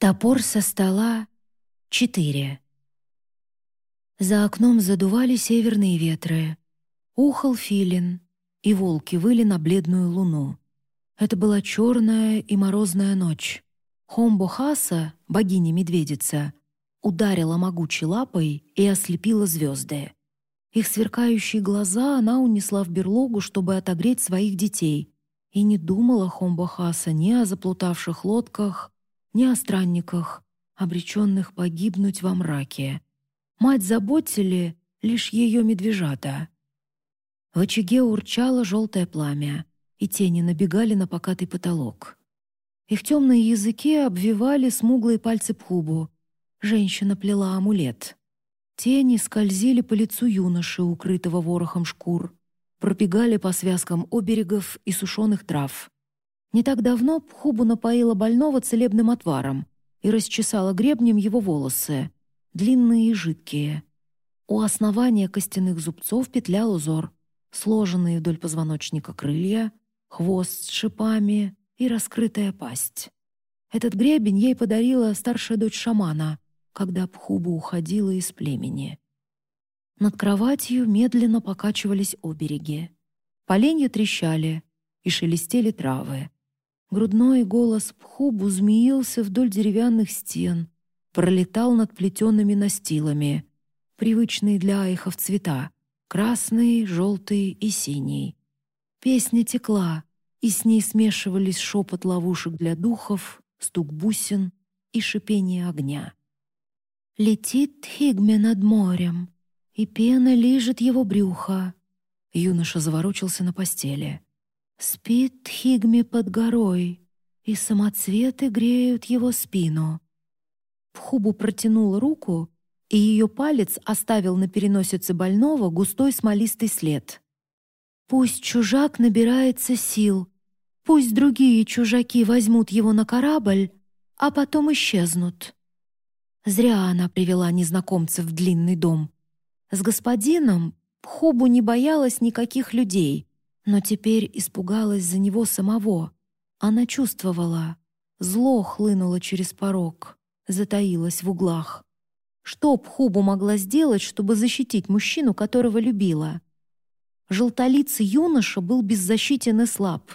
Топор со стола — четыре. За окном задували северные ветры. Ухал филин, и волки выли на бледную луну. Это была черная и морозная ночь. Хомбо-Хаса, богиня-медведица, ударила могучей лапой и ослепила звезды. Их сверкающие глаза она унесла в берлогу, чтобы отогреть своих детей, и не думала Хомбо-Хаса ни о заплутавших лодках, ни о странниках, обреченных погибнуть во мраке. Мать заботили лишь ее медвежата. В очаге урчало желтое пламя, и тени набегали на покатый потолок. Их темные языки обвивали смуглые пальцы Пхубу. Женщина плела амулет. Тени скользили по лицу юноши, укрытого ворохом шкур, пробегали по связкам оберегов и сушеных трав. Не так давно Пхубу напоила больного целебным отваром и расчесала гребнем его волосы, длинные и жидкие. У основания костяных зубцов петлял узор, сложенные вдоль позвоночника крылья, хвост с шипами и раскрытая пасть. Этот гребень ей подарила старшая дочь шамана, когда Пхубу уходила из племени. Над кроватью медленно покачивались обереги. Поленья трещали и шелестели травы. Грудной голос Пхубу змеился вдоль деревянных стен, пролетал над плетеными настилами, привычные для айхов цвета — красный, желтый и синий. Песня текла, и с ней смешивались шепот ловушек для духов, стук бусин и шипение огня. Летит Хигме над морем, и пена лижет его брюхо. Юноша заворочился на постели. Спит Хигме под горой, и самоцветы греют его спину. Пхубу протянула руку, и ее палец оставил на переносице больного густой смолистый след. Пусть чужак набирается сил, пусть другие чужаки возьмут его на корабль, а потом исчезнут. Зря она привела незнакомцев в длинный дом. С господином Пхубу не боялась никаких людей, но теперь испугалась за него самого. Она чувствовала. Зло хлынуло через порог, затаилось в углах. Что Пхубу могла сделать, чтобы защитить мужчину, которого любила? Желтолицый юноша был беззащитен и слаб.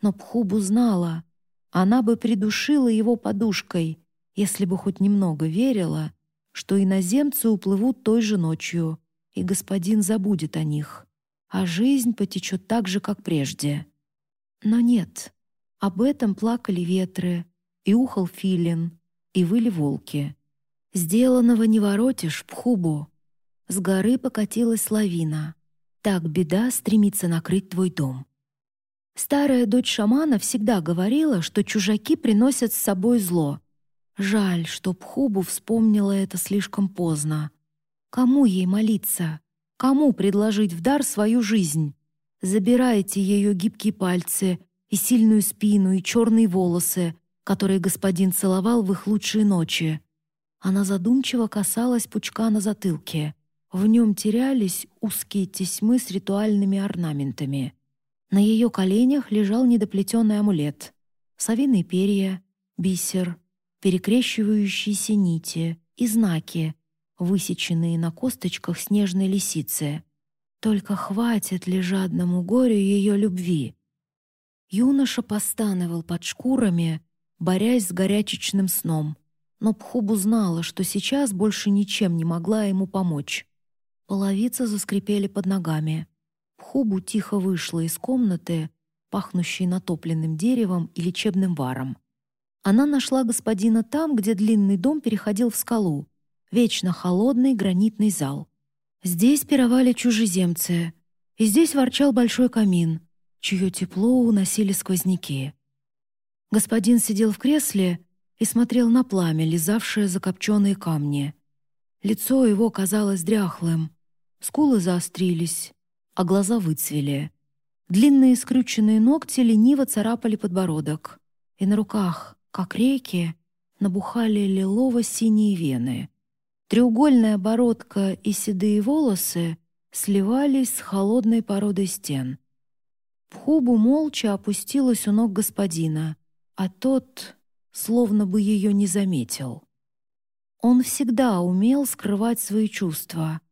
Но Пхубу знала, она бы придушила его подушкой, если бы хоть немного верила, что иноземцы уплывут той же ночью, и господин забудет о них а жизнь потечет так же, как прежде. Но нет, об этом плакали ветры, и ухал филин, и выли волки. Сделанного не воротишь, пхубу. С горы покатилась лавина. Так беда стремится накрыть твой дом. Старая дочь шамана всегда говорила, что чужаки приносят с собой зло. Жаль, что Пхубу вспомнила это слишком поздно. Кому ей молиться? Кому предложить в дар свою жизнь? Забирайте ее гибкие пальцы и сильную спину, и черные волосы, которые господин целовал в их лучшие ночи. Она задумчиво касалась пучка на затылке. В нем терялись узкие тесьмы с ритуальными орнаментами. На ее коленях лежал недоплетенный амулет. Совиные перья, бисер, перекрещивающиеся нити и знаки, высеченные на косточках снежной лисицы. Только хватит ли жадному горю ее любви? Юноша постановал под шкурами, борясь с горячечным сном, но Пхубу знала, что сейчас больше ничем не могла ему помочь. Половицы заскрипели под ногами. Пхубу тихо вышла из комнаты, пахнущей натопленным деревом и лечебным варом. Она нашла господина там, где длинный дом переходил в скалу, вечно холодный гранитный зал. Здесь пировали чужеземцы, и здесь ворчал большой камин, чье тепло уносили сквозняки. Господин сидел в кресле и смотрел на пламя, лизавшее закопченные камни. Лицо его казалось дряхлым, скулы заострились, а глаза выцвели. Длинные скрюченные ногти лениво царапали подбородок, и на руках, как реки, набухали лилово-синие вены. Треугольная бородка и седые волосы сливались с холодной породой стен. Пхубу молча опустилась у ног господина, а тот словно бы ее не заметил. Он всегда умел скрывать свои чувства,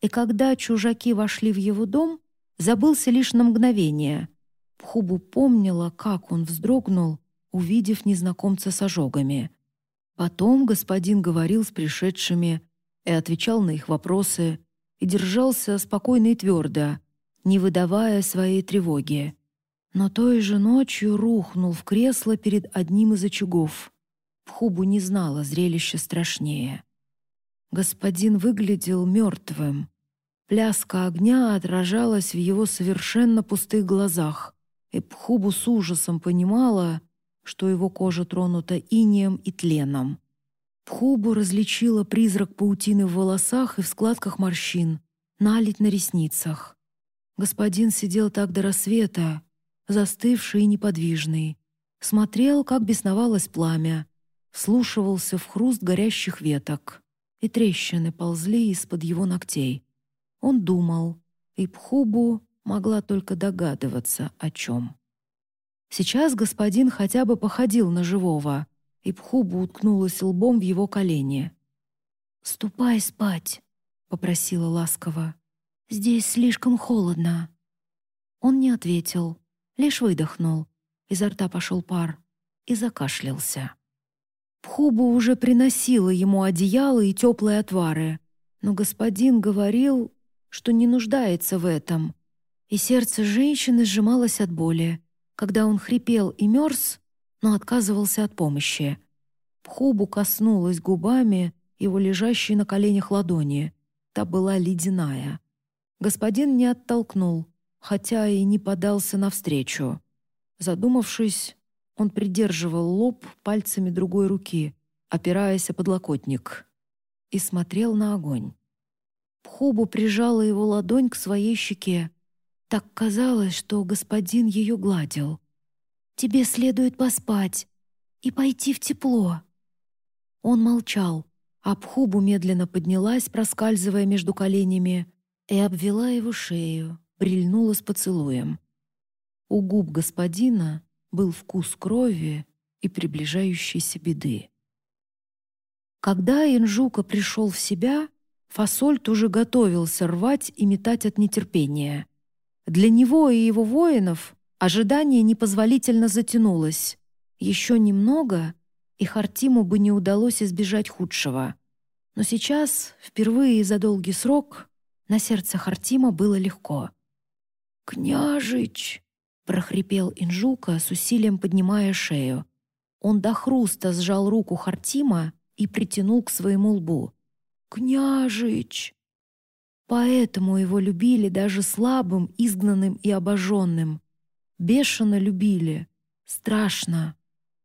и когда чужаки вошли в его дом, забылся лишь на мгновение. Пхубу помнила, как он вздрогнул, увидев незнакомца с ожогами. Потом господин говорил с пришедшими и отвечал на их вопросы, и держался спокойно и твердо, не выдавая своей тревоги. Но той же ночью рухнул в кресло перед одним из очагов. Пхубу не знала зрелище страшнее. Господин выглядел мертвым. Пляска огня отражалась в его совершенно пустых глазах, и Пхубу с ужасом понимала, что его кожа тронута инеем и тленом. Пхубу различила призрак паутины в волосах и в складках морщин, налить на ресницах. Господин сидел так до рассвета, застывший и неподвижный, смотрел, как бесновалось пламя, вслушивался в хруст горящих веток, и трещины ползли из-под его ногтей. Он думал, и Пхубу могла только догадываться, о чем. Сейчас господин хотя бы походил на живого, и Пхубу уткнулась лбом в его колени. «Ступай спать», — попросила ласково. «Здесь слишком холодно». Он не ответил, лишь выдохнул. Изо рта пошел пар и закашлялся. Пхубу уже приносила ему одеяло и теплые отвары, но господин говорил, что не нуждается в этом, и сердце женщины сжималось от боли, когда он хрипел и мерз, но отказывался от помощи. Пхубу коснулась губами его лежащей на коленях ладони. Та была ледяная. Господин не оттолкнул, хотя и не подался навстречу. Задумавшись, он придерживал лоб пальцами другой руки, опираясь о подлокотник, и смотрел на огонь. Пхубу прижала его ладонь к своей щеке. Так казалось, что господин ее гладил. «Тебе следует поспать и пойти в тепло». Он молчал, а Пхубу медленно поднялась, проскальзывая между коленями, и обвела его шею, прильнула с поцелуем. У губ господина был вкус крови и приближающейся беды. Когда Инжука пришел в себя, Фасольт уже готовился рвать и метать от нетерпения. Для него и его воинов ожидание непозволительно затянулось. Еще немного, и Хартиму бы не удалось избежать худшего. Но сейчас, впервые за долгий срок, на сердце Хартима было легко. «Княжич!» — прохрипел Инжука с усилием поднимая шею. Он до хруста сжал руку Хартима и притянул к своему лбу. «Княжич!» Поэтому его любили даже слабым, изгнанным и обожженным. Бешено любили. Страшно.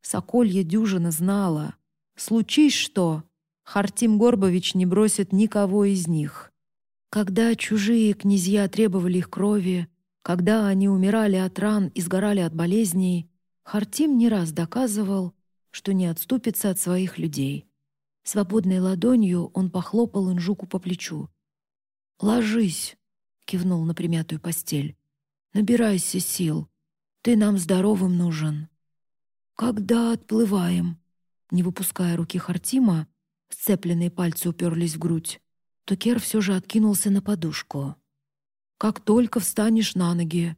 Соколья дюжина знала. Случись что, Хартим Горбович не бросит никого из них. Когда чужие князья требовали их крови, когда они умирали от ран и сгорали от болезней, Хартим не раз доказывал, что не отступится от своих людей. Свободной ладонью он похлопал Инжуку по плечу. «Ложись», — кивнул на примятую постель. «Набирайся сил. Ты нам здоровым нужен». «Когда отплываем?» Не выпуская руки Хартима, сцепленные пальцы уперлись в грудь. Тукер все же откинулся на подушку как только встанешь на ноги».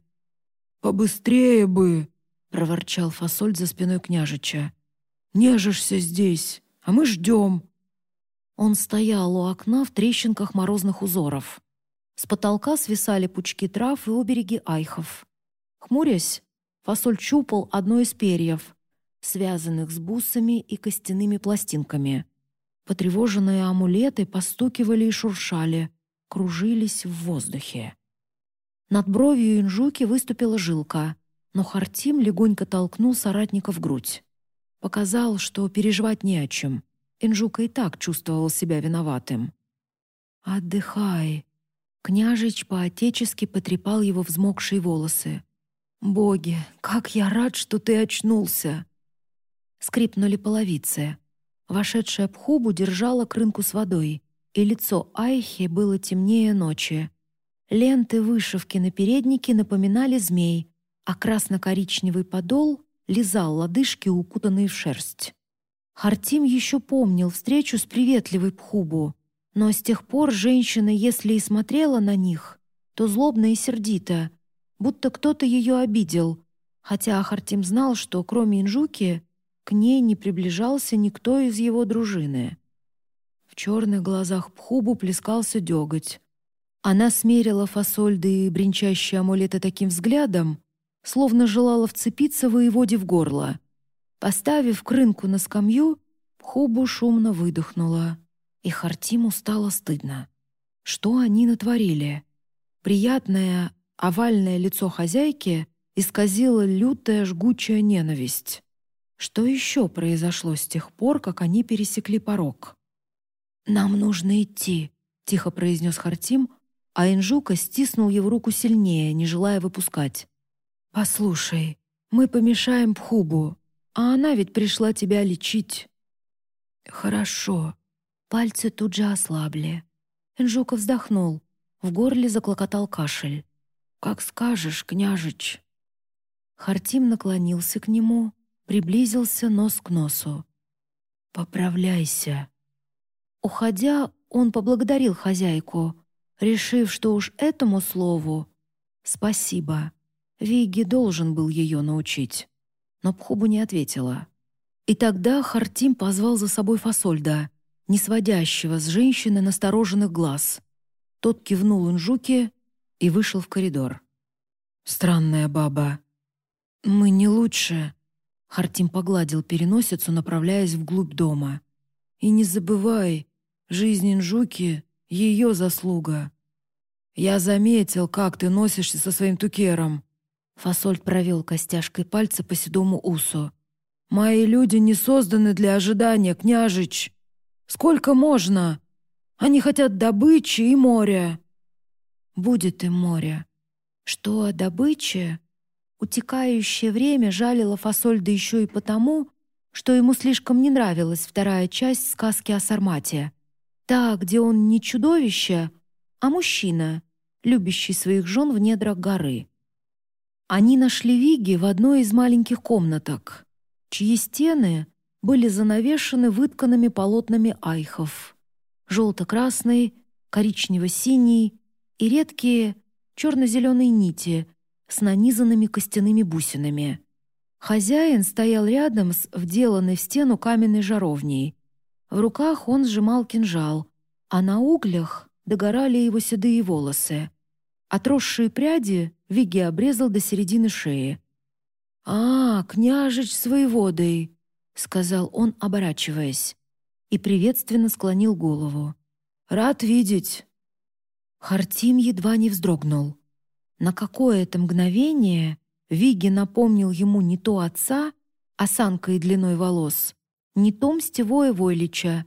«Побыстрее бы!» — проворчал фасоль за спиной княжича. «Нежишься здесь, а мы ждем». Он стоял у окна в трещинках морозных узоров. С потолка свисали пучки трав и обереги айхов. Хмурясь, фасоль чупал одно из перьев, связанных с бусами и костяными пластинками. Потревоженные амулеты постукивали и шуршали, кружились в воздухе. Над бровью Инжуки выступила жилка, но Хартим легонько толкнул соратника в грудь. Показал, что переживать не о чем. Инжука и так чувствовал себя виноватым. «Отдыхай». Княжич по-отечески потрепал его взмокшие волосы. «Боги, как я рад, что ты очнулся!» Скрипнули половицы. Вошедшая Пхубу держала крынку с водой, и лицо Айхи было темнее ночи. Ленты вышивки на переднике напоминали змей, а красно-коричневый подол лизал лодыжки, укутанные в шерсть. Хартим еще помнил встречу с приветливой Пхубу, но с тех пор женщина, если и смотрела на них, то злобно и сердито, будто кто-то ее обидел, хотя Хартим знал, что кроме Инжуки к ней не приближался никто из его дружины. В черных глазах Пхубу плескался деготь. Она смерила фасольды и бренчащие амулеты таким взглядом, словно желала вцепиться воеводе в горло. Поставив крынку на скамью, Пхубу шумно выдохнула, и Хартиму стало стыдно. Что они натворили? Приятное овальное лицо хозяйки исказило лютая жгучая ненависть. Что еще произошло с тех пор, как они пересекли порог? «Нам нужно идти», — тихо произнес Хартим, а Инжука стиснул его руку сильнее, не желая выпускать. «Послушай, мы помешаем Пхубу, а она ведь пришла тебя лечить». «Хорошо». Пальцы тут же ослабли. Инжука вздохнул. В горле заклокотал кашель. «Как скажешь, княжич». Хартим наклонился к нему, приблизился нос к носу. «Поправляйся». Уходя, он поблагодарил хозяйку, решив, что уж этому слову «спасибо». Виги должен был ее научить. Но Пхубу не ответила. И тогда Хартим позвал за собой Фасольда, не сводящего с женщины настороженных глаз. Тот кивнул Инжуке и вышел в коридор. «Странная баба. Мы не лучше», Хартим погладил переносицу, направляясь вглубь дома. «И не забывай, жизнь Инжуки — ее заслуга. Я заметил, как ты носишься со своим тукером». Фасольд провел костяшкой пальца по седому усу. «Мои люди не созданы для ожидания, княжич. Сколько можно? Они хотят добычи и моря». «Будет им море. Что о добыче?» Утекающее время жалило фасоль да еще и потому, что ему слишком не нравилась вторая часть сказки о Сармате. Та, где он не чудовище, а мужчина, любящий своих жен в недрах горы. Они нашли Виги в одной из маленьких комнаток, чьи стены были занавешены вытканными полотнами айхов. Желто-красный, коричнево-синий и редкие черно-зеленые нити — с нанизанными костяными бусинами. Хозяин стоял рядом с вделанной в стену каменной жаровней. В руках он сжимал кинжал, а на углях догорали его седые волосы. Отросшие пряди Виги обрезал до середины шеи. «А, княжич с воеводой!» — сказал он, оборачиваясь, и приветственно склонил голову. «Рад видеть!» Хартим едва не вздрогнул. На какое-то мгновение Виги напомнил ему не то отца, осанкой и длиной волос, не то мстевое войлича,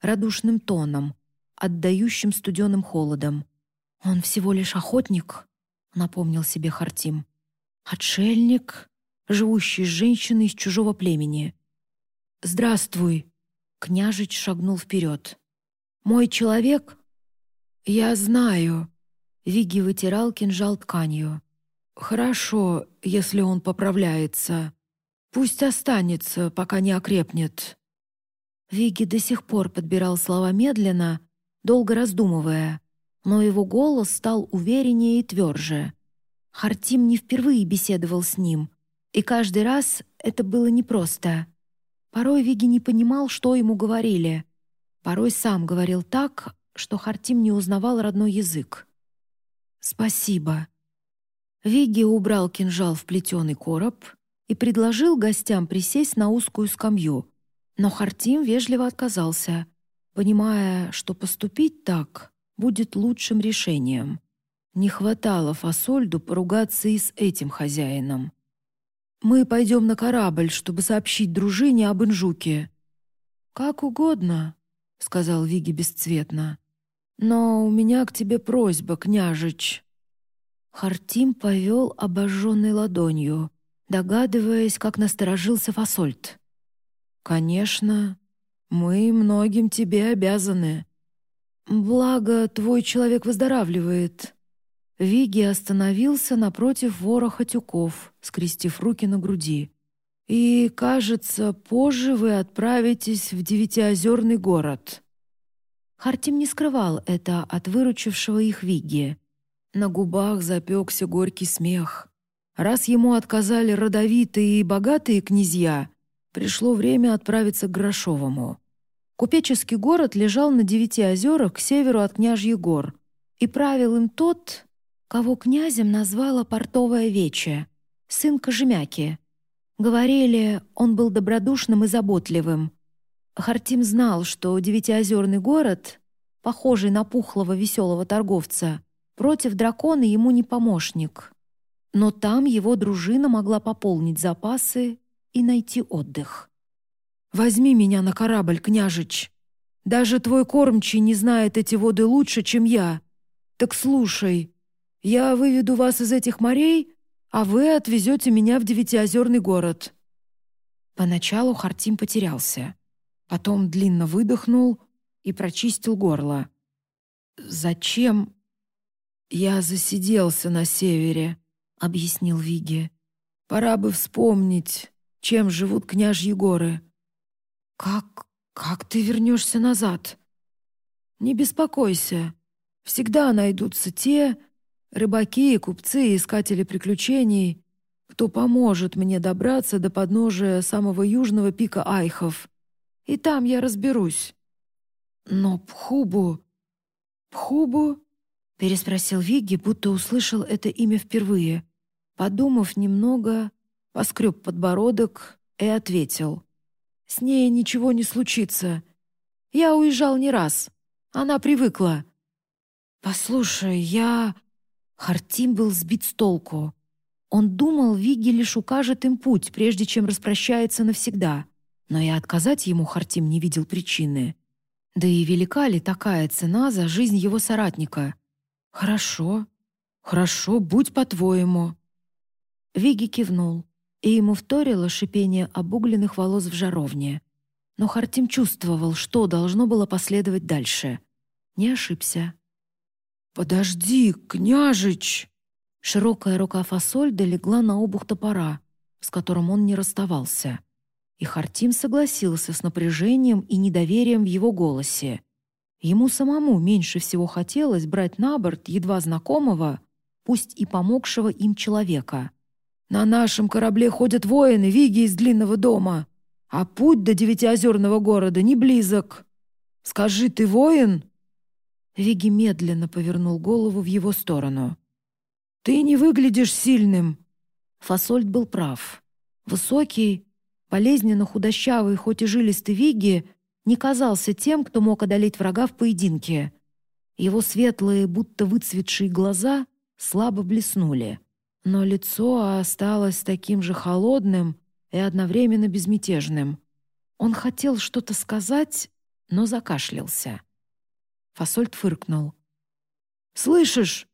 радушным тоном, отдающим студеным холодом. «Он всего лишь охотник», — напомнил себе Хартим. «Отшельник, живущий с женщиной из чужого племени». «Здравствуй», — княжич шагнул вперед. «Мой человек?» «Я знаю», Виги вытирал кинжал тканью. «Хорошо, если он поправляется. Пусть останется, пока не окрепнет». Виги до сих пор подбирал слова медленно, долго раздумывая, но его голос стал увереннее и тверже. Хартим не впервые беседовал с ним, и каждый раз это было непросто. Порой Виги не понимал, что ему говорили. Порой сам говорил так, что Хартим не узнавал родной язык. «Спасибо». Вигги убрал кинжал в плетеный короб и предложил гостям присесть на узкую скамью, но Хартим вежливо отказался, понимая, что поступить так будет лучшим решением. Не хватало Фасольду поругаться и с этим хозяином. «Мы пойдем на корабль, чтобы сообщить дружине об Инжуке». «Как угодно», — сказал Виги бесцветно. «Но у меня к тебе просьба, княжич». Хартим повел обожженной ладонью, догадываясь, как насторожился Фасольд. «Конечно, мы многим тебе обязаны. Благо, твой человек выздоравливает». Виги остановился напротив вороха тюков, скрестив руки на груди. И, кажется, позже вы отправитесь в Девятиозерный город». Хартим не скрывал это от выручившего их Вигги. На губах запекся горький смех. Раз ему отказали родовитые и богатые князья, пришло время отправиться к Грошовому. Купеческий город лежал на девяти озерах к северу от княжьих гор, и правил им тот, кого князем назвала портовая вече, сын Кожемяки. Говорили, он был добродушным и заботливым. Хартим знал, что девятиозерный город, похожий на пухлого веселого торговца, против дракона ему не помощник. Но там его дружина могла пополнить запасы и найти отдых. «Возьми меня на корабль, княжич. Даже твой кормчий не знает эти воды лучше, чем я. Так слушай, я выведу вас из этих морей, а вы отвезете меня в Девятиозерный город». Поначалу Хартим потерялся. Потом длинно выдохнул и прочистил горло. «Зачем?» «Я засиделся на севере», — объяснил Виги. «Пора бы вспомнить, чем живут княжьи горы». «Как... как ты вернешься назад?» «Не беспокойся. Всегда найдутся те, рыбаки, купцы искатели приключений, кто поможет мне добраться до подножия самого южного пика Айхов. И там я разберусь. Но Пхубу... Пхубу...» — переспросил Вигги, будто услышал это имя впервые. Подумав немного, поскреб подбородок и ответил. «С ней ничего не случится. Я уезжал не раз. Она привыкла». «Послушай, я...» Хартим был сбит с толку. Он думал, Вигги лишь укажет им путь, прежде чем распрощается навсегда. Но и отказать ему Хартим не видел причины. Да и велика ли такая цена за жизнь его соратника? «Хорошо, хорошо, будь по-твоему». Виги кивнул, и ему вторило шипение обугленных волос в жаровне. Но Хартим чувствовал, что должно было последовать дальше. Не ошибся. «Подожди, княжич!» Широкая рука Фасольда легла на обух топора, с которым он не расставался. И Хартим согласился с напряжением и недоверием в его голосе. Ему самому меньше всего хотелось брать на борт едва знакомого, пусть и помогшего им человека. «На нашем корабле ходят воины, виги из длинного дома, а путь до девятиозерного города не близок. Скажи, ты воин?» Виги медленно повернул голову в его сторону. «Ты не выглядишь сильным!» Фасольд был прав. Высокий, болезненно худощавый, хоть и жилистый Виги не казался тем, кто мог одолеть врага в поединке. Его светлые, будто выцветшие глаза слабо блеснули, но лицо осталось таким же холодным и одновременно безмятежным. Он хотел что-то сказать, но закашлялся. Фасольд фыркнул. «Слышишь?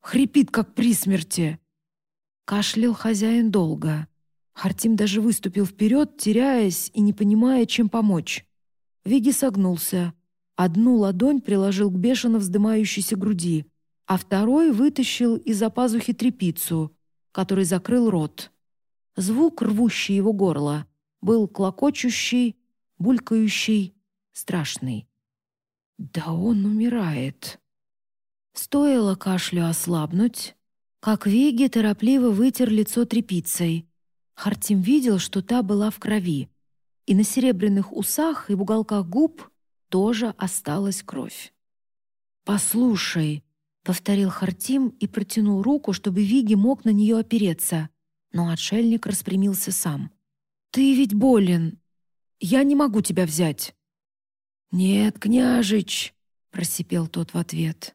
Хрипит, как при смерти!» Кашлял хозяин долго. Хартим даже выступил вперед, теряясь и не понимая, чем помочь. Виги согнулся. Одну ладонь приложил к бешено вздымающейся груди, а второй вытащил из-за пазухи трепицу, который закрыл рот. Звук, рвущий его горло, был клокочущий, булькающий, страшный. «Да он умирает!» Стоило кашлю ослабнуть, как Виги торопливо вытер лицо тряпицей. Хартим видел, что та была в крови и на серебряных усах и в уголках губ тоже осталась кровь. «Послушай», — повторил Хартим и протянул руку, чтобы Виги мог на нее опереться, но отшельник распрямился сам. «Ты ведь болен. Я не могу тебя взять». «Нет, княжич», — просипел тот в ответ.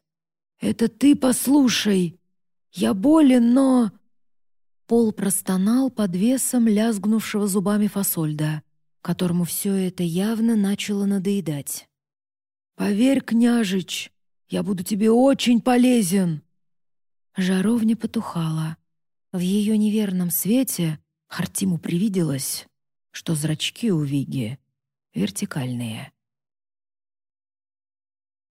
«Это ты послушай. Я болен, но...» Пол простонал под весом лязгнувшего зубами фасольда которому все это явно начало надоедать. «Поверь, княжич, я буду тебе очень полезен!» Жаровня потухала. В ее неверном свете Хартиму привиделось, что зрачки у Виги вертикальные.